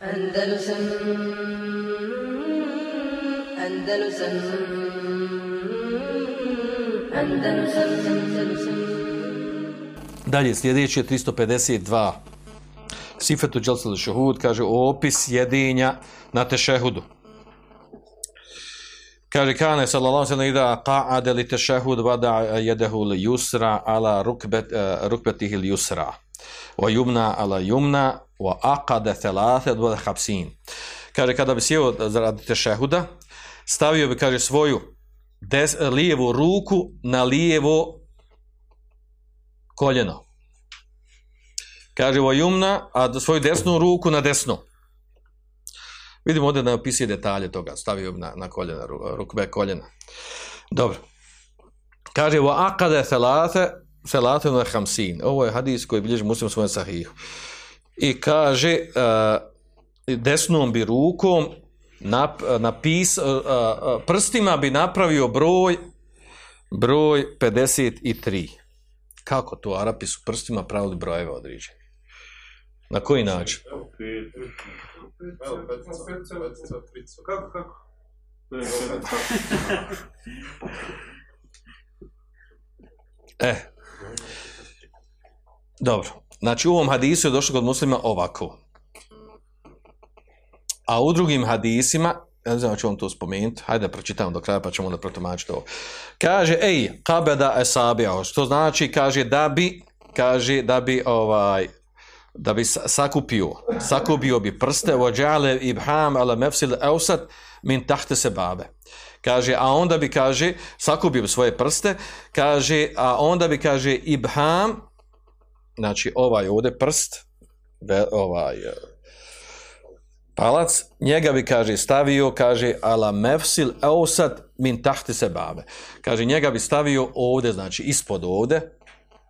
Andalusam Andalusam Andalusam Andalusam Dalje, sljedeći je 352. Sifetu Đelsel Šehud kaže opis jedinja na tešehudu. Kaže kane sallallahu alejhi ve sellem qa'ada li tešehud wada yadahu li yusra ala rukbat eh, rukbatihi li yusra wa yumna ala yumna wa aqada thalathat wa khamsin kaže kada bi sjeo za radi tešehuda stavio bi kaže svoju des, lijevu ruku na lijevo koljeno kaže wa yumna a svoju desnu ruku na desno Vidimo ovdje da opisuje detalje toga, stavio na, na koljena, rukbe koljena. Dobro. Kaže, wa aqade thalate, thalate na hamsin. Ovo je hadis koji bilježi muslim svojem sahihu. I kaže, uh, desnom bi rukom nap, napis, uh, uh, prstima bi napravio broj, broj 53. Kako to? Arapi su prstima pravili brojeve određeni. Na koji način? Kako, kako? E. Dobro. Znači u ovom hadisu je došlo kod muslima ovako. A u drugim hadisima, ja ne znam ću vam to spomenuti, hajde da pročitam do kraja pa ćemo onda protumačiti ovo. Kaže, ej, kabeda esabijao, što znači, kaže, da bi, kaže, da bi, ovaj, da bi sakupio, sakupio bi prste, vođale ibham ala mefsil eusat min tahte se babe. Kaže, a onda bi, kaže, sakupio bi svoje prste, kaže, a onda bi, kaže, ibham, znači ovaj ovdje prst, ovaj eh, palac, njega bi, kaže, stavio, kaže, ala mefsil eusat min tahti se babe. Kaže, njega bi stavio ovdje, znači, ispod ovdje,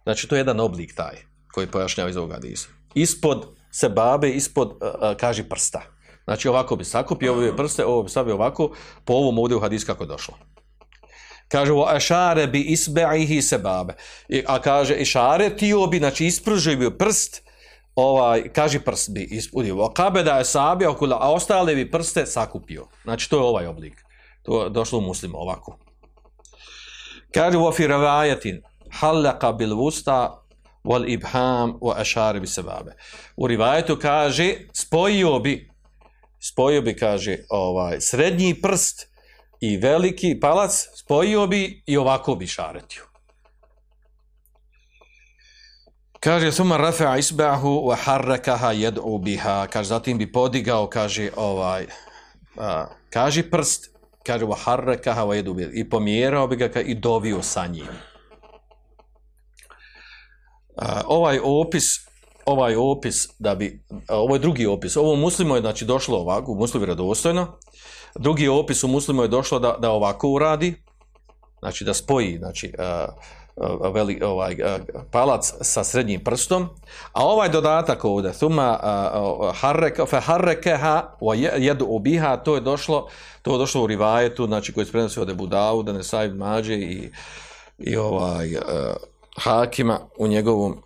znači, to je jedan oblik taj, koji pojašnjava iz ovoga hadisa ispod se babe, ispod, uh, prsta. Znači ovako bi sakupio ove prste, ovo bi stavio ovako, po ovom ovdje u hadis kako je došlo. Kaže, o ešare bi isbe'ihi sebabe. a kaže, išare tio bi, znači ispružio bi prst, ovaj, kaže prst bi ispunio. O kabe da je sabio, a ostale bi prste sakupio. Znači to je ovaj oblik. To je došlo u muslima ovako. Kaže, o firavajatin, halaka bil vusta, wal ibham wa ashar bi sababe. U rivajetu kaže spojio bi spojio bi kaže ovaj srednji prst i veliki palac spojio bi i ovako bi šaretio. Kaže suma rafa isbahu wa harrakaha yad'u biha. Kaže zatim bi podigao kaže ovaj a, kaže prst kaže wa harrakaha wa yad'u biha i pomjerao bi ga i dovio sa njim ovaj opis ovaj opis da bi ovo je drugi opis ovo muslimo je znači došlo ovako muslimo je radostojno drugi opis u muslimu je došlo da, da ovako uradi. Znači da spoji znači uh, uh, veli, ovaj, uh, palac sa srednjim prstom. A ovaj dodatak ovdje thuma uh, harreka fa harrekeha wa yadu ubiha to je došlo to je došlo u rivajetu znači koji se prenosi od Abu Dauda ne Mađe i i ovaj uh, Hakima u njegovom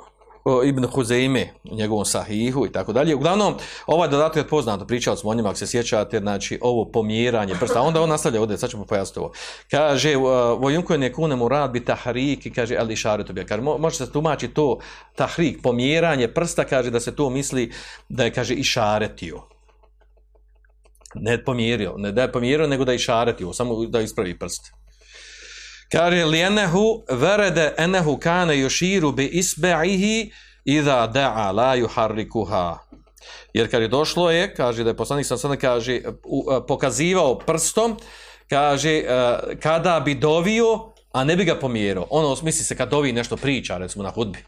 Ibn Huzeime u njegovom sahihu i tako dalje. Uglavnom, ovaj dodatak je poznato, pričali smo o njima, ako se sjećate, znači ovo pomjeranje prsta. Onda on nastavlja ovdje, sad ćemo pojasniti ovo. Kaže, vojunko je nekune mu rad bi tahrik kaže, ali šare to bi. Kaže, može se tumači to tahrik, pomjeranje prsta, kaže da se to misli da je, kaže, i šaretio. Ne pomjerio, ne da je pomjerio, nego da je i šaretio, samo da ispravi prst. Kaže li enehu verede enehu kane yuširu bi isbe'ihi idha da'a la yuharrikuha. Jer kad je došlo je, kaže da je poslanik sam sada kaže, e, pokazivao prstom, kaže e, kada bi dovio, a ne bi ga pomjerao. Ono misli se kad dovi nešto priča, recimo na hudbi.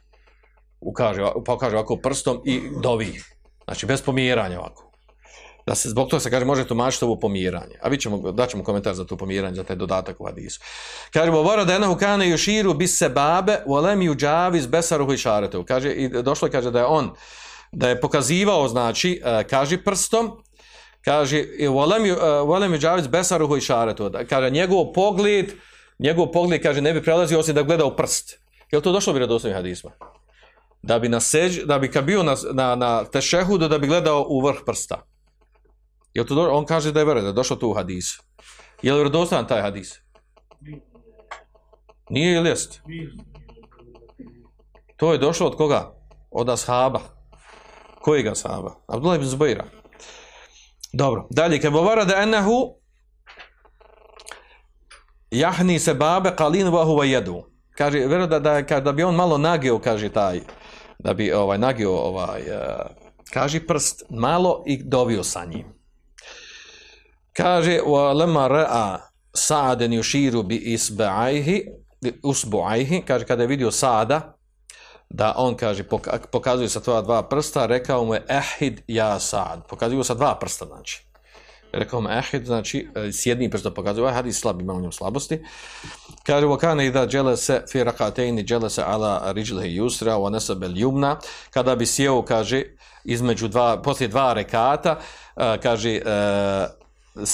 Ukaže, pokaže ovako prstom i dovi. Znači bez pomjeranja ovako da se zbog toga se kaže može tumačiti ovo pomiranje. A vi ćemo, daćemo komentar za to pomiranje, za taj dodatak u hadisu. Kaže, bo vora da kane yuširu bis se babe, u alem ju džaviz besaruhu i šaretu. Kaže, i došlo kaže da je on, da je pokazivao, znači, e, kaže prstom, kaže, u alem ju džaviz besaruhu i šaretu. E, kaže, njegov pogled, njegov pogled, kaže, ne bi prelazio osim da gleda u prst. Je to došlo bi radosnovim hadisma? Da bi, na seđ, da bi kad bio na, na, na tešehudu, da bi gledao u vrh prsta Jel to do, on kaže da je vjerodostojan, da je došlo to u hadisu. Je li vjerodostan taj hadis? Nije ili jest? To je došlo od koga? Od ashaba. Kojega ashaba? Abdullah ibn Zubaira. Dobro, dalje, Kebo govara enahu jahni se babe qalin wa huwa. Kaže, vero da, da, da bi on malo nagio, kaže taj, da bi ovaj nagio ovaj, eh, uh, kaže prst malo i dovio sa njim. Kaže, wa lama ra'a sa'aden yushiru bi isba'aihi, usbu'aihi, kaže, kada je vidio Sa'ada, da on, kaže, pokazuje sa tvoja dva prsta, rekao mu je, ehid ja Sa'ad, pokazuje sa dva prsta, znači. Rekao mu ehid, znači e, s jednim prstom pokazuje, ovaj hadis slab ima u njom slabosti. Kaže, wakane idha jelese fi rak'atayn jelese ala rijlihi yusra wa nasaba al-yumna, kada bi sjeo, kaže, između dva, poslije dva rekata, e, kaže, e, E,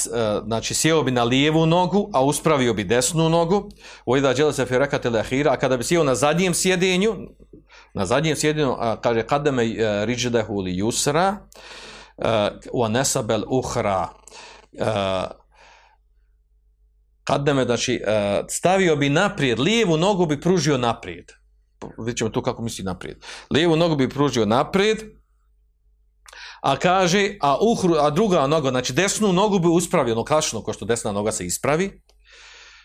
znači sjeo bi na lijevu nogu, a uspravio bi desnu nogu, ojda idha se fi rak'atil akhira, a kada bi sjeo na zadnjem sjedenju, na zadnjem sjedenju, kaže, kadame e, rijlihi li yusra, e, wa nasab al-ukhra, kademe, znači, uh, stavio bi naprijed, lijevu nogu bi pružio naprijed. Vidjet ćemo to kako misli naprijed. Lijevu nogu bi pružio naprijed, a kaže, a, uhru, a druga noga, znači desnu nogu bi uspravio, ono kašno, ko što desna noga se ispravi,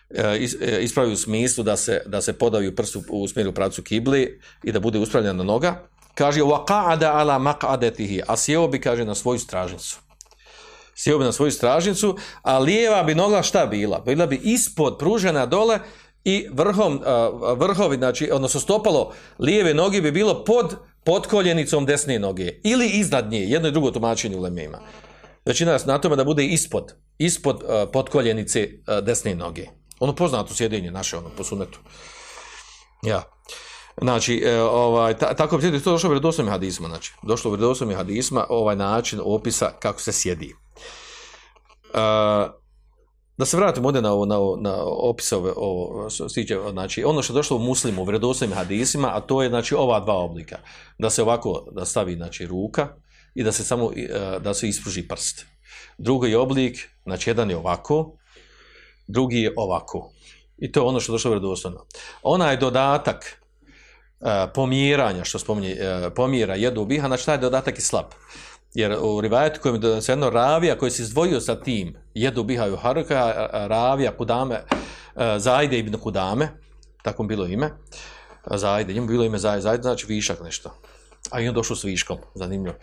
e, e, ispravi u smislu da se, da se podavi prstu u smjeru pravcu kibli i da bude uspravljena noga. Kaže, wa qa'ada ala maq'adatihi, a sjeo bi, kaže, na svoju stražnicu sjeo bi na svoju stražnicu, a lijeva bi noga šta bila? Bila bi ispod pružena dole i vrhom, e, vrhovi, znači, odnosno stopalo lijeve noge bi bilo pod podkoljenicom desne noge ili iznad nje, jedno i drugo tumačenje u lemima. Većina znači, nas na tome da bude ispod, ispod uh, podkoljenice uh, desne noge. Ono poznato sjedenje naše, ono, po sunetu. Ja. Znači, e, ovaj, ta, tako bi to došlo u vredosnovim hadisma, znači, došlo u vredosnovim hadisma ovaj način opisa kako se sjedi. Uh, da se vratimo ovdje na, na, na opis ove, ovo, stiđe, znači, ono što je došlo u muslimu, u vredosnim hadisima, a to je, znači, ova dva oblika. Da se ovako, da stavi, znači, ruka i da se samo, e, da se ispruži prst. Drugi oblik, znači, jedan je ovako, drugi je ovako. I to je ono što je došlo u vredoslovno. Ona je dodatak e, pomjeranja, što spominje, e, pomjera jedu biha, znači, taj dodatak je slab. Jer u rivajetu kojem je se jedno ravija koji se izdvojio sa tim jedu bihaju haruka, ravija Kudame, e, Zajde ibn Kudame, tako bilo ime, Zajde, njemu bilo ime Zajde, Zajde znači višak nešto. A i on došao s viškom, zanimljivo.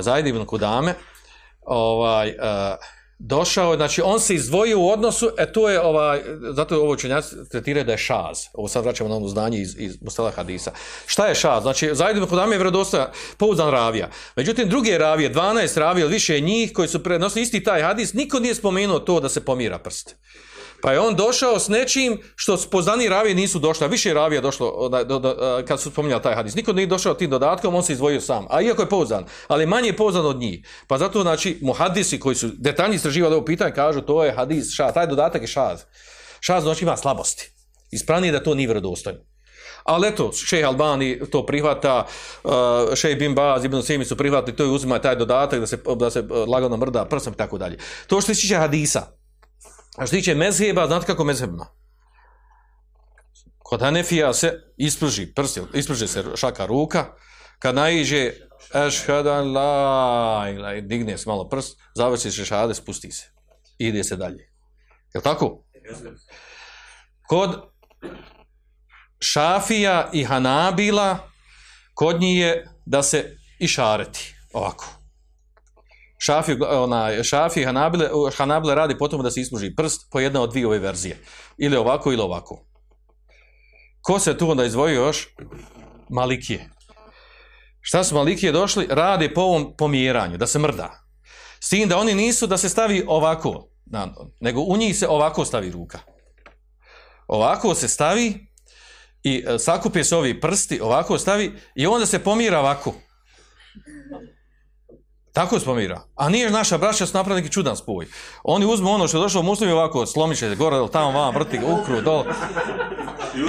Zajde ibn Kudame, ovaj, uh, došao, znači on se izdvojio u odnosu, e to je ovaj, zato je ovo učenjaci tretiraju da je šaz. Ovo sad vraćamo na ono znanje iz, iz Mustala Hadisa. Šta je šaz? Znači, Zaid ibn Kudam je vredosta pouzdan ravija. Međutim, druge ravije, 12 ravija, više njih koji su prenosili isti taj hadis, niko nije spomenuo to da se pomira prst. Pa je on došao s nečim što poznani ravije nisu došli, a više ravija došlo da, da, da, kad su spominjali taj hadis. Niko nije došao tim dodatkom, on se izdvojio sam. A iako je pouzdan, ali manje je pouzdan od njih. Pa zato, znači, muhadisi koji su detaljni istraživali ovo pitanje, kažu to je hadis šaz, taj dodatak je šaz. Šaz znači ima slabosti. Ispravnije da to nije vredostojno. Ali eto, šej Albani to prihvata, šej Bin Baz, Ibn Simi su prihvatili, to je uzima taj dodatak da se, da se lagano mrda prstom i tako dalje. To što se tiče hadisa, A što tiče mezheba, znate kako mezhebima? Kod Hanefija se isprži prst, isprži se šaka ruka, kad naiđe ešhadan la, ila, digne se malo prst, završi se šahade, spusti se. Ide se dalje. Je tako? Kod Šafija i Hanabila, kod njih je da se išareti ovako. Šafi, ona, šafi Hanabile, Hanabile radi potom da se isluži prst po jedna od dvije ove verzije. Ili ovako ili ovako. Ko se tu onda izvojio još? Malikije. Šta su Malikije došli? Radi po ovom pomjeranju, da se mrda. S tim da oni nisu da se stavi ovako, nego u njih se ovako stavi ruka. Ovako se stavi i e, sakupe se ovi prsti, ovako stavi i onda se pomira ovako. Tako spomira. A nije naša braća su napravili neki čudan spoj. Oni uzmu ono što je došlo muslimi ovako, slomiče se gore, tamo vam, vrti ga, ukru, dole.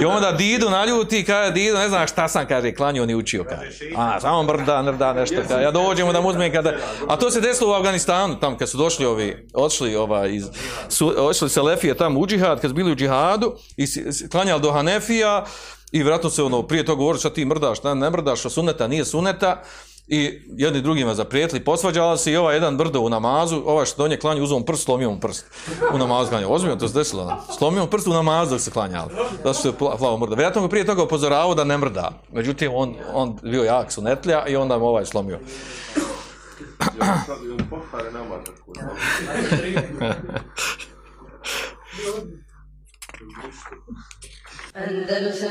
I onda Dido naljuti, kaže Dido, ne znam šta sam, kaže, klanio ni učio, kaže. A, samo brda, nrda, nešto, kaže. Ja dođemo da mu uzmem kada... A to se desilo u Afganistanu, tam kad su došli ovi, odšli ova iz... Su, odšli Selefije tam u džihad, kad su bili u džihadu i klanjali do Hanefija i vratno se ono, prije toga govori šta ti mrdaš, šta ne mrdaš, a suneta, nije suneta. I jedni drugima zaprijetili, posvađala se i ova jedan brdo u namazu, ova što do nje klanju, uzom prst, slomio mu prst. U namazu klanja. Ozbiljno to se desilo. ono. Slomio mu prst u namazu dok se klanjali. Zato što je plavo mrda. Vjerojatno ga prije toga upozoravao da ne mrda. Međutim, on, on bio jak sunetlja i onda mu ovaj slomio. Andalusam